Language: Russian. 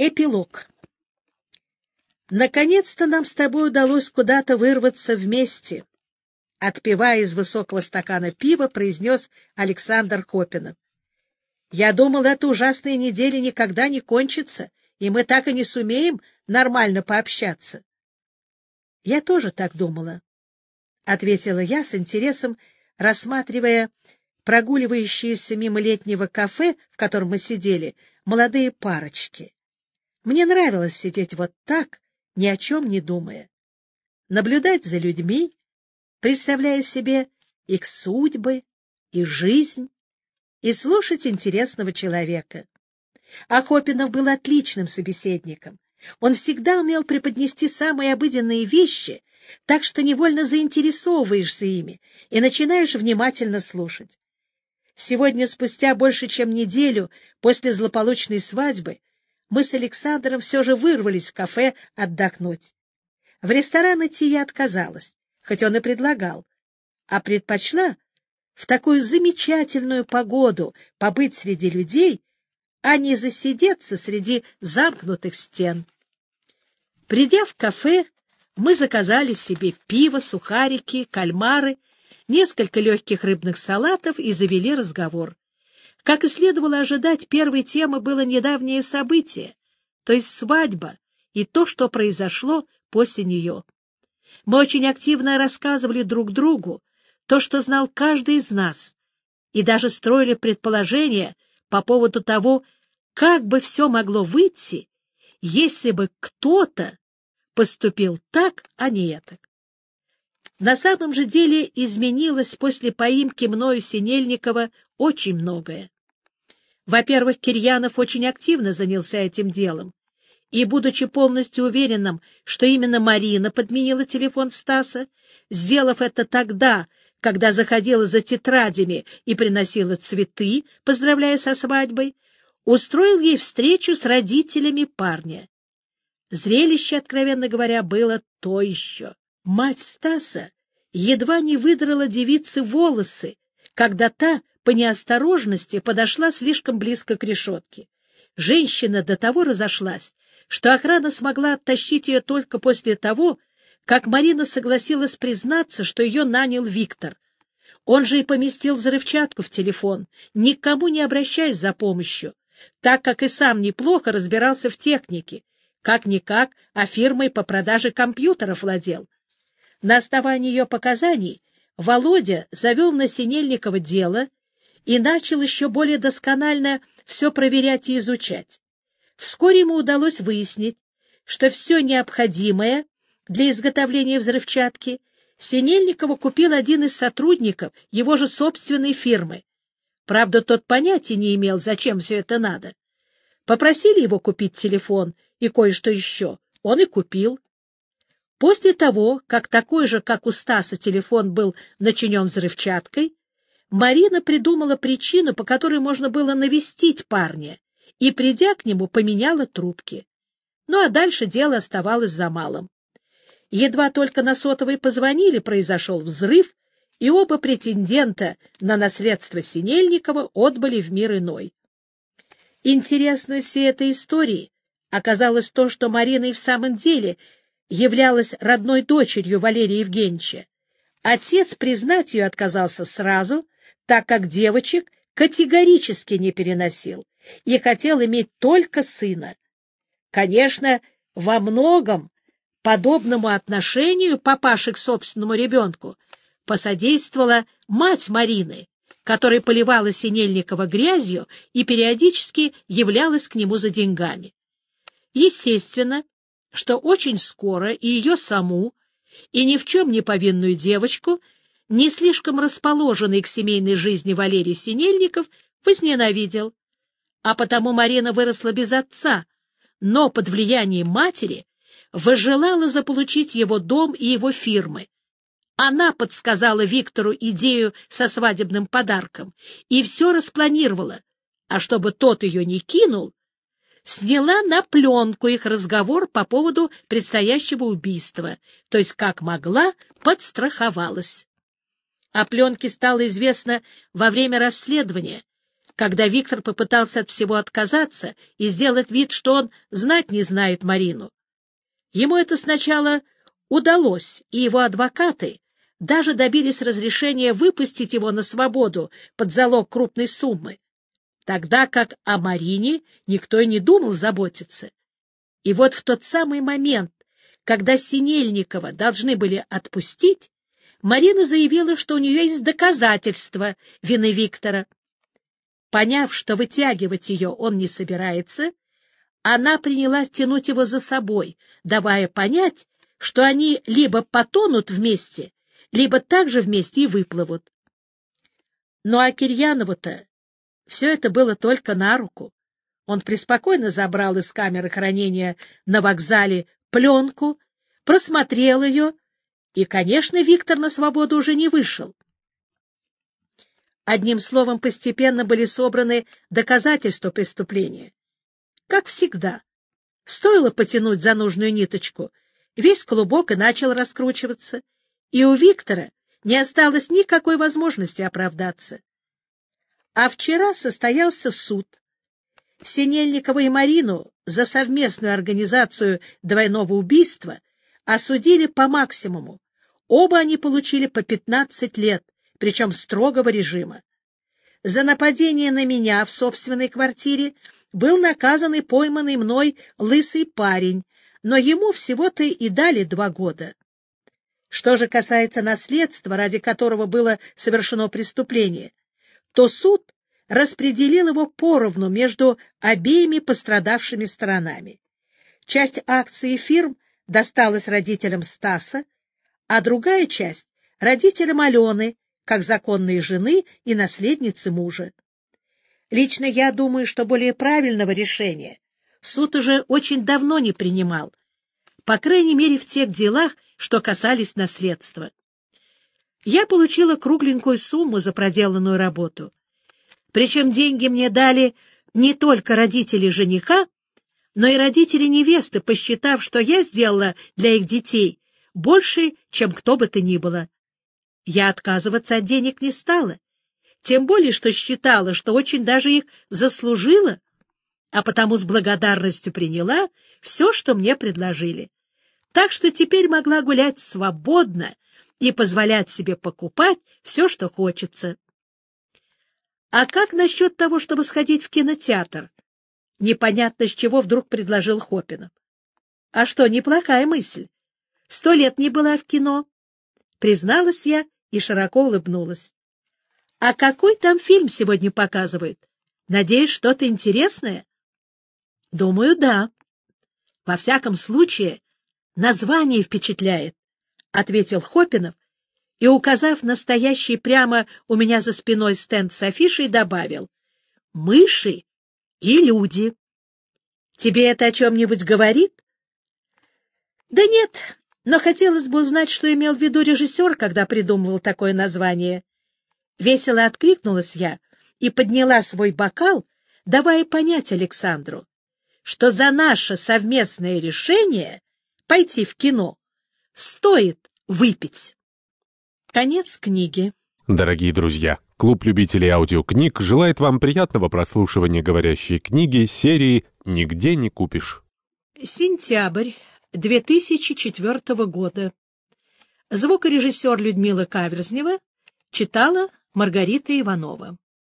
Эпилог. Наконец-то нам с тобой удалось куда-то вырваться вместе. Отпивая из высокого стакана пива, произнес Александр Копинов. Я думал, эта ужасная неделя никогда не кончится, и мы так и не сумеем нормально пообщаться. — Я тоже так думала, — ответила я с интересом, рассматривая прогуливающиеся мимо летнего кафе, в котором мы сидели, молодые парочки. Мне нравилось сидеть вот так, ни о чем не думая, наблюдать за людьми, представляя себе их судьбы и жизнь, и слушать интересного человека. Ахопинов был отличным собеседником. Он всегда умел преподнести самые обыденные вещи, так что невольно заинтересовываешься ими и начинаешь внимательно слушать. Сегодня, спустя больше чем неделю после злополучной свадьбы, мы с Александром все же вырвались в кафе отдохнуть. В ресторан идти я отказалась, хоть он и предлагал, а предпочла в такую замечательную погоду побыть среди людей, а не засидеться среди замкнутых стен. Придя в кафе, мы заказали себе пиво, сухарики, кальмары, несколько легких рыбных салатов и завели разговор. Как и следовало ожидать, первой темой было недавнее событие, то есть свадьба и то, что произошло после нее. Мы очень активно рассказывали друг другу то, что знал каждый из нас, и даже строили предположения по поводу того, как бы все могло выйти, если бы кто-то поступил так, а не так. На самом же деле изменилось после поимки мною Синельникова очень многое. Во-первых, Кирьянов очень активно занялся этим делом, и, будучи полностью уверенным, что именно Марина подменила телефон Стаса, сделав это тогда, когда заходила за тетрадями и приносила цветы, поздравляя со свадьбой, устроил ей встречу с родителями парня. Зрелище, откровенно говоря, было то еще. Мать Стаса едва не выдрала девице волосы, когда та по неосторожности подошла слишком близко к решетке. Женщина до того разошлась, что охрана смогла оттащить ее только после того, как Марина согласилась признаться, что ее нанял Виктор. Он же и поместил взрывчатку в телефон, никому не обращаясь за помощью, так как и сам неплохо разбирался в технике, как-никак, а фирмой по продаже компьютеров владел. На основании ее показаний Володя завел на Синельникова дело и начал еще более досконально все проверять и изучать. Вскоре ему удалось выяснить, что все необходимое для изготовления взрывчатки Синельникова купил один из сотрудников его же собственной фирмы. Правда, тот понятия не имел, зачем все это надо. Попросили его купить телефон и кое-что еще. Он и купил. После того, как такой же, как у Стаса, телефон был начинен взрывчаткой, Марина придумала причину, по которой можно было навестить парня, и, придя к нему, поменяла трубки. Ну а дальше дело оставалось за малым. Едва только на сотовой позвонили, произошел взрыв, и оба претендента на наследство Синельникова отбыли в мир иной. Интересной всей этой истории оказалось то, что Марина и в самом деле являлась родной дочерью Валерия Евгеньевича. Отец признать ее отказался сразу, так как девочек категорически не переносил и хотел иметь только сына. Конечно, во многом подобному отношению папаши к собственному ребенку посодействовала мать Марины, которая поливала Синельникова грязью и периодически являлась к нему за деньгами. Естественно, что очень скоро и ее саму, и ни в чем не повинную девочку, не слишком расположенный к семейной жизни Валерий Синельников, возненавидел. А потому Марина выросла без отца, но под влиянием матери возжелала заполучить его дом и его фирмы. Она подсказала Виктору идею со свадебным подарком и все распланировала, а чтобы тот ее не кинул, сняла на пленку их разговор по поводу предстоящего убийства, то есть, как могла, подстраховалась. О пленке стало известно во время расследования, когда Виктор попытался от всего отказаться и сделать вид, что он знать не знает Марину. Ему это сначала удалось, и его адвокаты даже добились разрешения выпустить его на свободу под залог крупной суммы, тогда как о Марине никто и не думал заботиться. И вот в тот самый момент, когда Синельникова должны были отпустить, Марина заявила, что у нее есть доказательства вины Виктора. Поняв, что вытягивать ее он не собирается, она принялась тянуть его за собой, давая понять, что они либо потонут вместе, либо также вместе и выплывут. Ну а Кирьянову-то все это было только на руку. Он преспокойно забрал из камеры хранения на вокзале пленку, просмотрел ее, и, конечно, Виктор на свободу уже не вышел. Одним словом, постепенно были собраны доказательства преступления. Как всегда, стоило потянуть за нужную ниточку, весь клубок и начал раскручиваться, и у Виктора не осталось никакой возможности оправдаться. А вчера состоялся суд. Синельникова и Марину за совместную организацию двойного убийства осудили по максимуму. Оба они получили по 15 лет, причем строгого режима. За нападение на меня в собственной квартире был наказан и пойманный мной лысый парень, но ему всего-то и дали два года. Что же касается наследства, ради которого было совершено преступление, то суд распределил его поровну между обеими пострадавшими сторонами. Часть акций фирм досталась родителям Стаса, а другая часть — родителям Алены, как законной жены и наследницы мужа. Лично я думаю, что более правильного решения суд уже очень давно не принимал, по крайней мере в тех делах, что касались наследства. Я получила кругленькую сумму за проделанную работу. Причем деньги мне дали не только родители жениха, но и родители невесты, посчитав, что я сделала для их детей больше, чем кто бы то ни было. Я отказываться от денег не стала, тем более, что считала, что очень даже их заслужила, а потому с благодарностью приняла все, что мне предложили. Так что теперь могла гулять свободно и позволять себе покупать все, что хочется. А как насчет того, чтобы сходить в кинотеатр? Непонятно, с чего вдруг предложил Хопинов. А что, неплохая мысль. Сто лет не была в кино. Призналась я и широко улыбнулась. — А какой там фильм сегодня показывают? Надеюсь, что-то интересное? — Думаю, да. — Во всяком случае, название впечатляет, — ответил Хопинов и, указав настоящий прямо у меня за спиной стенд с афишей, добавил — мыши и люди. Тебе это о чем-нибудь говорит? — Да нет, но хотелось бы узнать, что имел в виду режиссер, когда придумывал такое название. Весело откликнулась я и подняла свой бокал, давая понять Александру, что за наше совместное решение пойти в кино стоит выпить. Конец книги. Дорогие друзья, клуб любителей аудиокниг желает вам приятного прослушивания говорящей книги серии «Нигде не купишь». Сентябрь 2004 года. Звукорежиссер Людмила Каверзнева читала Маргарита Иванова.